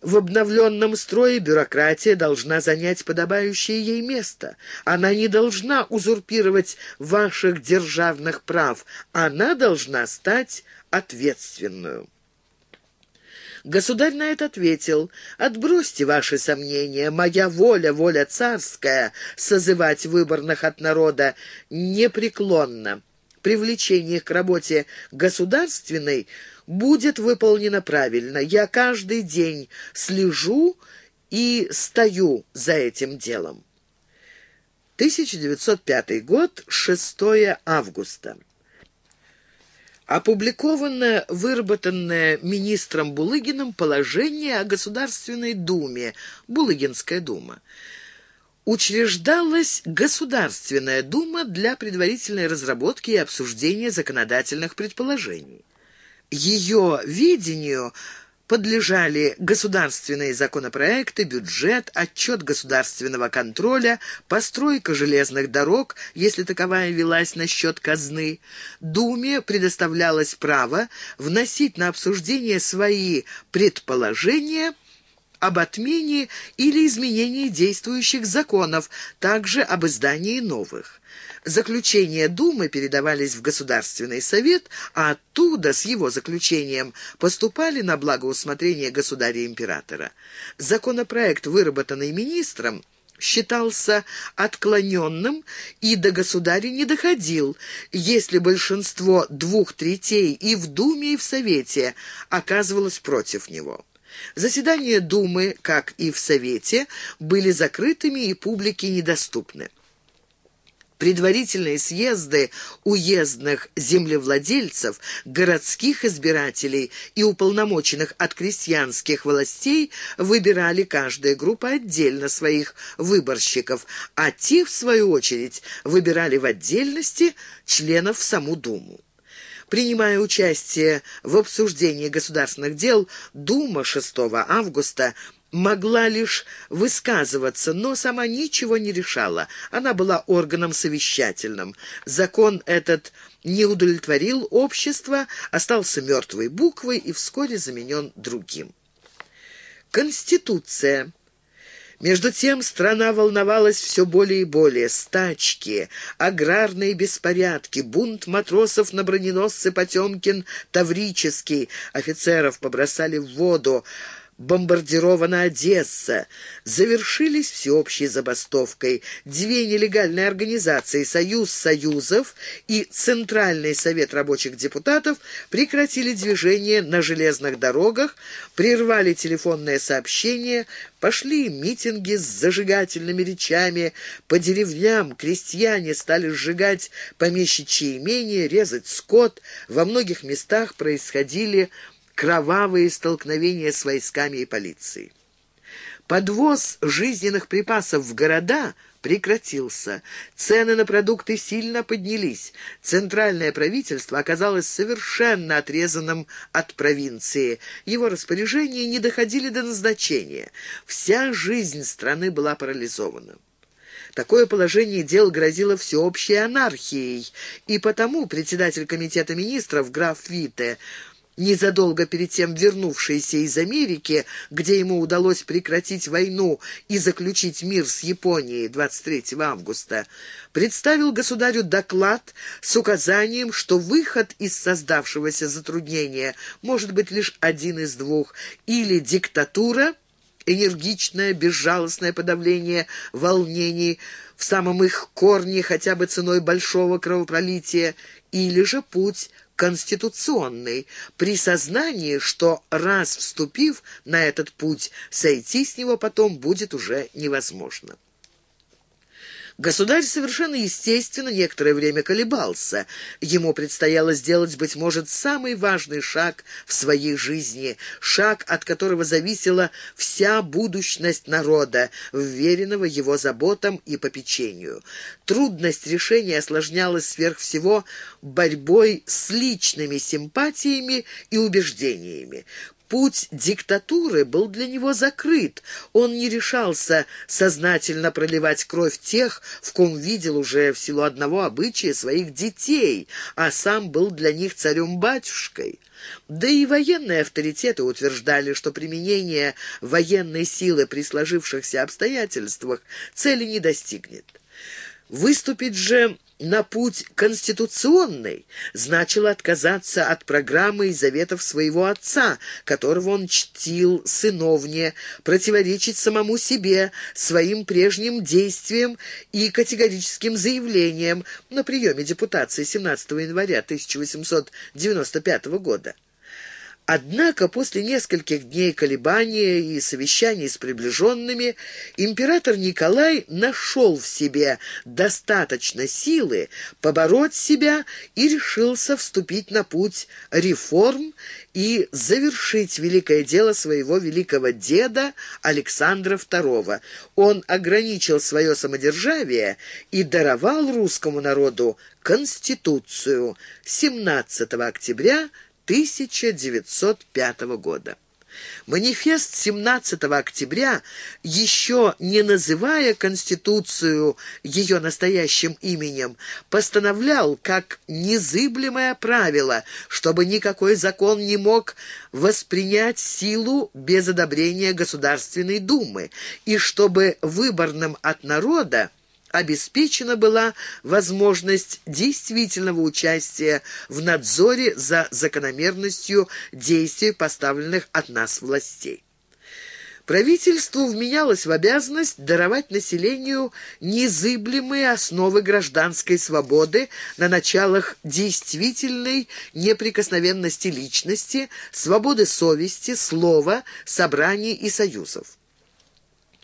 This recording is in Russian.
В обновленном строе бюрократия должна занять подобающее ей место. Она не должна узурпировать ваших державных прав. Она должна стать ответственную. Государь на это ответил, «Отбросьте ваши сомнения, моя воля, воля царская, созывать выборных от народа непреклонно. Привлечение к работе государственной будет выполнено правильно. Я каждый день слежу и стою за этим делом». 1905 год, 6 августа. Опубликованное, выработанное министром Булыгиным положение о Государственной Думе, Булыгинская дума. Учреждалась Государственная дума для предварительной разработки и обсуждения законодательных предположений. Ее видению – подлежали государственные законопроекты, бюджет, отчет государственного контроля, постройка железных дорог, если таковая велась на счет казны. Думе предоставлялось право вносить на обсуждение свои предположения об отмене или изменении действующих законов, также об издании новых. Заключения Думы передавались в Государственный совет, а оттуда с его заключением поступали на благоусмотрение государя-императора. Законопроект, выработанный министром, считался отклоненным и до государя не доходил, если большинство двух третей и в Думе, и в Совете оказывалось против него. Заседания Думы, как и в Совете, были закрытыми и публике недоступны. Предварительные съезды уездных землевладельцев, городских избирателей и уполномоченных от крестьянских властей выбирали каждая группа отдельно своих выборщиков, а те, в свою очередь, выбирали в отдельности членов саму Думу. Принимая участие в обсуждении государственных дел, Дума 6 августа могла лишь высказываться, но сама ничего не решала. Она была органом совещательным. Закон этот не удовлетворил общество, остался мертвой буквой и вскоре заменен другим. Конституция. Между тем страна волновалась все более и более. Стачки, аграрные беспорядки, бунт матросов на броненосце Потемкин, Таврический, офицеров побросали в воду, бомбардирована Одесса, завершились всеобщей забастовкой. Две нелегальные организации «Союз Союзов» и Центральный Совет рабочих депутатов прекратили движение на железных дорогах, прервали телефонное сообщение, пошли митинги с зажигательными речами, по деревням крестьяне стали сжигать помещичьи имения, резать скот, во многих местах происходили кровавые столкновения с войсками и полицией. Подвоз жизненных припасов в города прекратился. Цены на продукты сильно поднялись. Центральное правительство оказалось совершенно отрезанным от провинции. Его распоряжения не доходили до назначения. Вся жизнь страны была парализована. Такое положение дел грозило всеобщей анархией, и потому председатель комитета министров граф Вите незадолго перед тем вернувшийся из Америки, где ему удалось прекратить войну и заключить мир с Японией 23 августа, представил государю доклад с указанием, что выход из создавшегося затруднения может быть лишь один из двух – или диктатура, энергичное, безжалостное подавление волнений в самом их корне хотя бы ценой большого кровопролития, или же путь конституционный, при сознании, что раз вступив на этот путь, сойти с него потом будет уже невозможно. Государь совершенно естественно некоторое время колебался. Ему предстояло сделать, быть может, самый важный шаг в своей жизни, шаг, от которого зависела вся будущность народа, вверенного его заботам и попечению. Трудность решения осложнялась сверх всего борьбой с личными симпатиями и убеждениями. Путь диктатуры был для него закрыт. Он не решался сознательно проливать кровь тех, в ком видел уже в силу одного обычая своих детей, а сам был для них царем-батюшкой. Да и военные авторитеты утверждали, что применение военной силы при сложившихся обстоятельствах цели не достигнет. Выступить же на путь конституционный значило отказаться от программы и заветов своего отца, которого он чтил сыновне, противоречить самому себе, своим прежним действиям и категорическим заявлениям на приеме депутации 17 января 1895 года. Однако после нескольких дней колебания и совещаний с приближенными император Николай нашел в себе достаточно силы побороть себя и решился вступить на путь реформ и завершить великое дело своего великого деда Александра II. Он ограничил свое самодержавие и даровал русскому народу Конституцию 17 октября 1905 года. Манифест 17 октября, еще не называя Конституцию ее настоящим именем, постановлял как незыблемое правило, чтобы никакой закон не мог воспринять силу без одобрения Государственной Думы, и чтобы выборным от народа обеспечена была возможность действительного участия в надзоре за закономерностью действий поставленных от нас властей. Правительству вменялось в обязанность даровать населению незыблемые основы гражданской свободы на началах действительной неприкосновенности личности, свободы совести, слова, собраний и союзов.